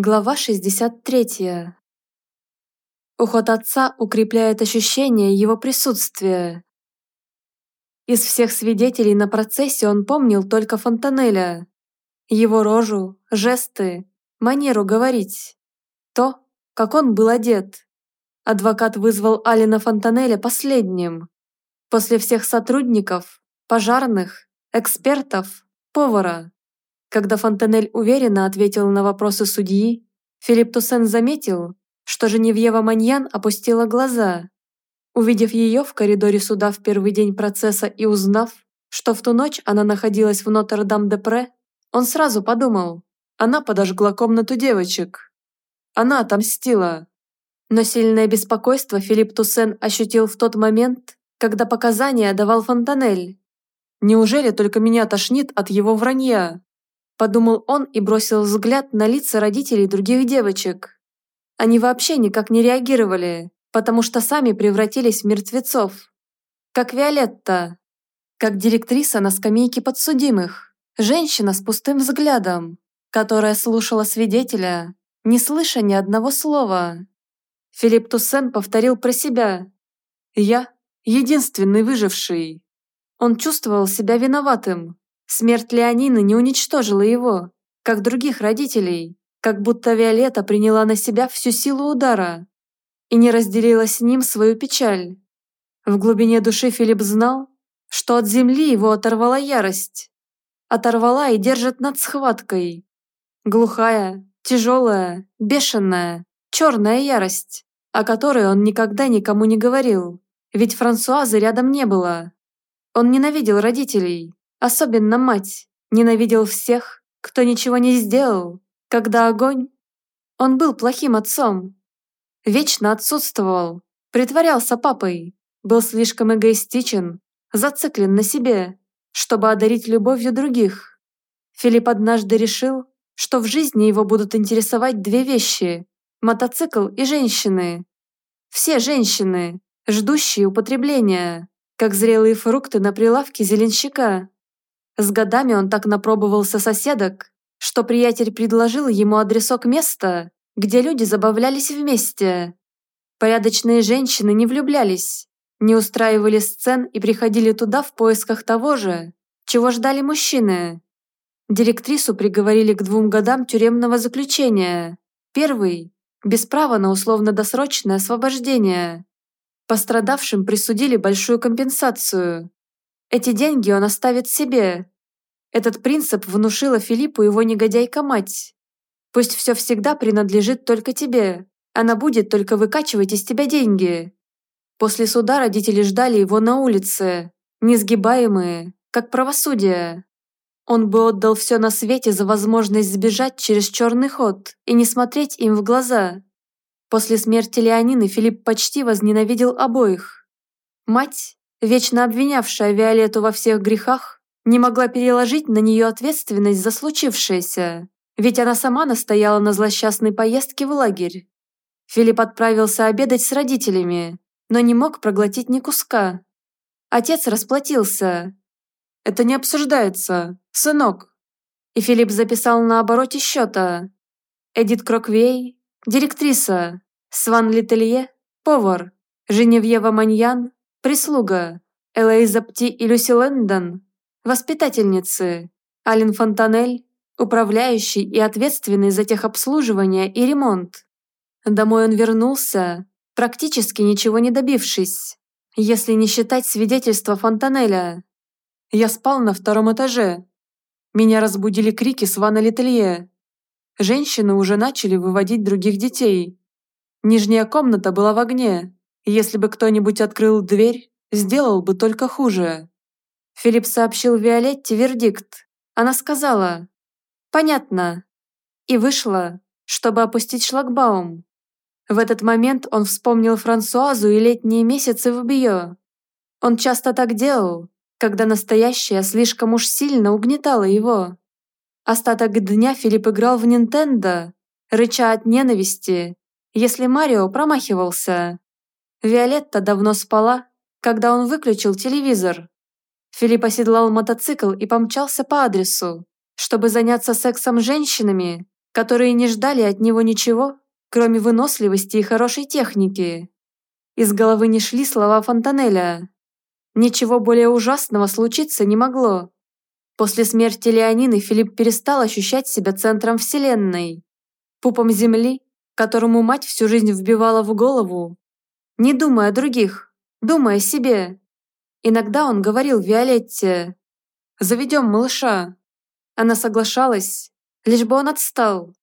Глава 63. Уход отца укрепляет ощущение его присутствия. Из всех свидетелей на процессе он помнил только Фонтанеля. Его рожу, жесты, манеру говорить. То, как он был одет. Адвокат вызвал Алина Фонтанеля последним. После всех сотрудников, пожарных, экспертов, повара. Когда Фонтенель уверенно ответил на вопросы судьи, Филипп Туссен заметил, что Женевьева Маньян опустила глаза. Увидев ее в коридоре суда в первый день процесса и узнав, что в ту ночь она находилась в Нотр-Дам-де-Пре, он сразу подумал, она подожгла комнату девочек. Она отомстила. Но сильное беспокойство Филипп Туссен ощутил в тот момент, когда показания давал Фонтанель. Неужели только меня тошнит от его вранья? Подумал он и бросил взгляд на лица родителей других девочек. Они вообще никак не реагировали, потому что сами превратились в мертвецов. Как Виолетта. Как директриса на скамейке подсудимых. Женщина с пустым взглядом, которая слушала свидетеля, не слыша ни одного слова. Филипп Туссен повторил про себя. «Я – единственный выживший». Он чувствовал себя виноватым, Смерть Леонины не уничтожила его, как других родителей, как будто Виолетта приняла на себя всю силу удара и не разделила с ним свою печаль. В глубине души Филипп знал, что от земли его оторвала ярость. Оторвала и держит над схваткой. Глухая, тяжелая, бешеная, черная ярость, о которой он никогда никому не говорил, ведь Франсуазы рядом не было. Он ненавидел родителей, особенно мать, ненавидел всех, кто ничего не сделал, когда огонь... Он был плохим отцом. Вечно отсутствовал, притворялся папой, был слишком эгоистичен, зациклен на себе, чтобы одарить любовью других. Филипп однажды решил, что в жизни его будут интересовать две вещи – мотоцикл и женщины. Все женщины, ждущие употребления, как зрелые фрукты на прилавке зеленщика. С годами он так напробовался соседок, что приятель предложил ему адресок места, где люди забавлялись вместе. Порядочные женщины не влюблялись, не устраивали сцен и приходили туда в поисках того же, чего ждали мужчины. Директрису приговорили к двум годам тюремного заключения. Первый – без права на условно-досрочное освобождение. Пострадавшим присудили большую компенсацию. Эти деньги он оставит себе. Этот принцип внушила Филиппу его негодяйка-мать. Пусть все всегда принадлежит только тебе. Она будет только выкачивать из тебя деньги. После суда родители ждали его на улице, несгибаемые, как правосудие. Он бы отдал все на свете за возможность сбежать через черный ход и не смотреть им в глаза. После смерти Леонины Филипп почти возненавидел обоих. Мать вечно обвинявшая Виолетту во всех грехах, не могла переложить на нее ответственность за случившееся, ведь она сама настояла на злосчастной поездке в лагерь. Филипп отправился обедать с родителями, но не мог проглотить ни куска. Отец расплатился. «Это не обсуждается, сынок». И Филипп записал на обороте счета. Эдит Кроквей, директриса, Сван Лителье, повар, Женевьева Маньян, Прислуга. Элейза Пти и Люси Лэндон. Воспитательницы. Ален Фонтанель. Управляющий и ответственный за техобслуживание и ремонт. Домой он вернулся, практически ничего не добившись, если не считать свидетельства Фонтанеля. Я спал на втором этаже. Меня разбудили крики Свана Летелье. Женщины уже начали выводить других детей. Нижняя комната была в огне. Если бы кто-нибудь открыл дверь, сделал бы только хуже. Филипп сообщил Виолетте вердикт. Она сказала «Понятно» и вышла, чтобы опустить шлагбаум. В этот момент он вспомнил Франсуазу и летние месяцы в Био. Он часто так делал, когда настоящее слишком уж сильно угнетало его. Остаток дня Филипп играл в Нинтендо, рыча от ненависти, если Марио промахивался. Виолетта давно спала, когда он выключил телевизор. Филипп оседлал мотоцикл и помчался по адресу, чтобы заняться сексом с женщинами, которые не ждали от него ничего, кроме выносливости и хорошей техники. Из головы не шли слова Фонтанеля. Ничего более ужасного случиться не могло. После смерти Леонины Филипп перестал ощущать себя центром вселенной, пупом земли, которому мать всю жизнь вбивала в голову, не думая о других, думая о себе. Иногда он говорил Виолетте «Заведем малыша». Она соглашалась, лишь бы он отстал.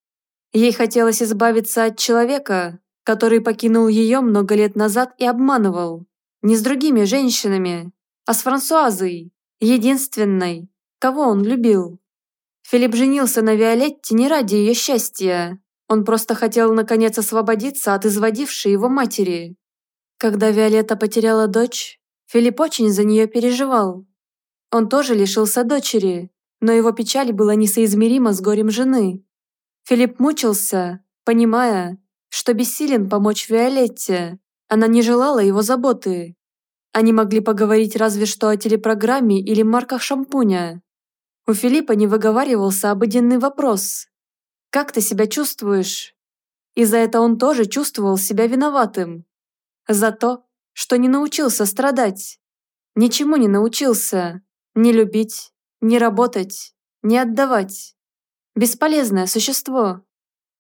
Ей хотелось избавиться от человека, который покинул ее много лет назад и обманывал. Не с другими женщинами, а с Франсуазой, единственной, кого он любил. Филипп женился на Виолетте не ради ее счастья. Он просто хотел наконец освободиться от изводившей его матери. Когда Виолетта потеряла дочь, Филипп очень за нее переживал. Он тоже лишился дочери, но его печаль была несоизмерима с горем жены. Филипп мучился, понимая, что бессилен помочь Виолетте. Она не желала его заботы. Они могли поговорить разве что о телепрограмме или марках шампуня. У Филиппа не выговаривался обыденный вопрос. «Как ты себя чувствуешь?» И за это он тоже чувствовал себя виноватым. За то, что не научился страдать. Ничему не научился. Не любить, не работать, не отдавать. Бесполезное существо.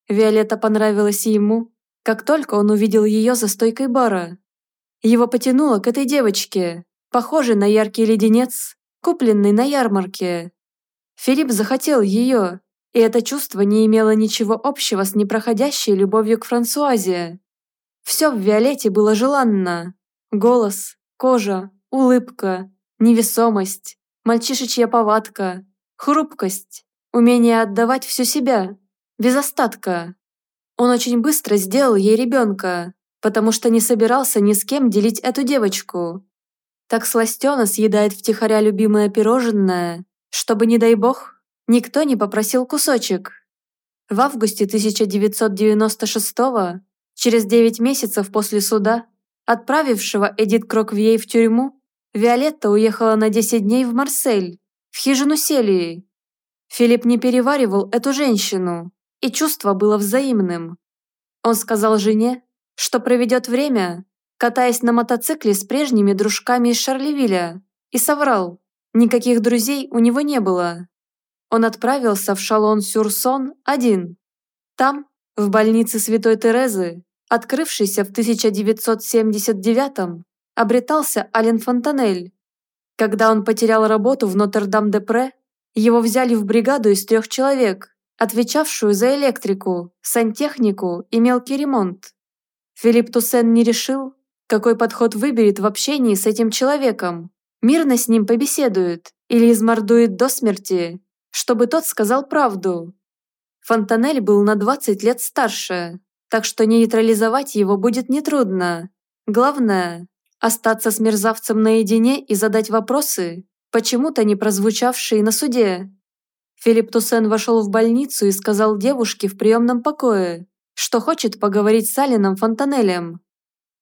Виолетта понравилась ему, как только он увидел ее за стойкой бара. Его потянуло к этой девочке, похожей на яркий леденец, купленный на ярмарке. Филипп захотел ее, и это чувство не имело ничего общего с непроходящей любовью к Франсуазе. Все в Виолетте было желанно. Голос, кожа, улыбка, невесомость, мальчишечья повадка, хрупкость, умение отдавать всю себя, без остатка. Он очень быстро сделал ей ребенка, потому что не собирался ни с кем делить эту девочку. Так сластена съедает втихаря любимое пирожное, чтобы, не дай бог, никто не попросил кусочек. В августе 1996 через 9 месяцев после суда, отправившего Эдит Кроквьей в тюрьму, Виолетта уехала на 10 дней в Марсель, в хижину Селии. Филипп не переваривал эту женщину, и чувство было взаимным. Он сказал жене, что проведет время, катаясь на мотоцикле с прежними дружками из Шарлевиля, и соврал, Никаких друзей у него не было. Он отправился в Шалон-Сюрсон один. Там, в больнице Святой Терезы, открывшейся в 1979-м, обретался Ален Фонтанель. Когда он потерял работу в Нотр-Дам-де-Пре, его взяли в бригаду из трех человек, отвечавшую за электрику, сантехнику и мелкий ремонт. Филипп Туссен не решил, какой подход выберет в общении с этим человеком мирно с ним побеседует или измордует до смерти, чтобы тот сказал правду. Фонтанель был на 20 лет старше, так что нейтрализовать его будет нетрудно. Главное – остаться с мерзавцем наедине и задать вопросы, почему-то не прозвучавшие на суде. Филипп Туссен вошел в больницу и сказал девушке в приемном покое, что хочет поговорить с Алином Фонтанелем.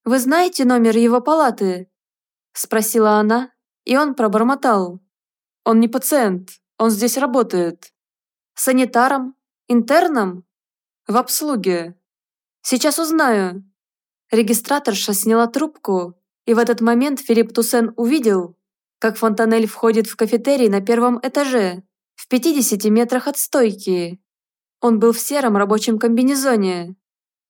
«Вы знаете номер его палаты?» – спросила она, и он пробормотал. «Он не пациент, он здесь работает». «Санитаром? Интерном?» «В обслуге». «Сейчас узнаю». Регистраторша сняла трубку, и в этот момент Филипп Туссен увидел, как Фонтанель входит в кафетерий на первом этаже, в 50 метрах от стойки. Он был в сером рабочем комбинезоне.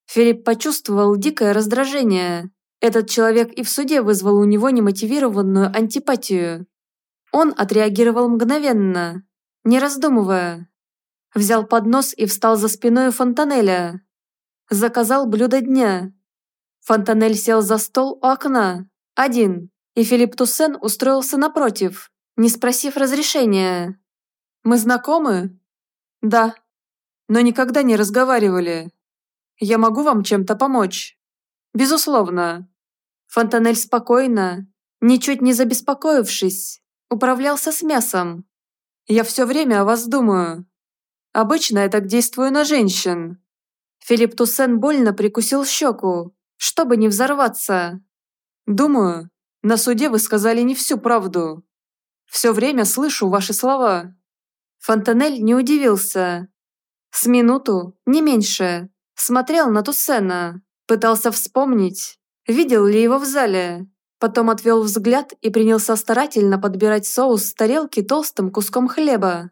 Филипп почувствовал дикое раздражение. Этот человек и в суде вызвал у него немотивированную антипатию. Он отреагировал мгновенно, не раздумывая. Взял поднос и встал за спиной Фонтанеля. Заказал блюдо дня. Фонтанель сел за стол у окна, один, и Филипп Туссен устроился напротив, не спросив разрешения. «Мы знакомы?» «Да, но никогда не разговаривали. Я могу вам чем-то помочь?» «Безусловно. Фонтанель спокойно, ничуть не забеспокоившись, управлялся с мясом. «Я все время о вас думаю. Обычно я так действую на женщин». Филипп Туссен больно прикусил щеку, чтобы не взорваться. «Думаю, на суде вы сказали не всю правду. Все время слышу ваши слова». Фонтанель не удивился. С минуту, не меньше, смотрел на Туссена, пытался вспомнить, видел ли его в зале. Потом отвел взгляд и принялся старательно подбирать соус с тарелки толстым куском хлеба.